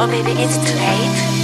or maybe it's too late.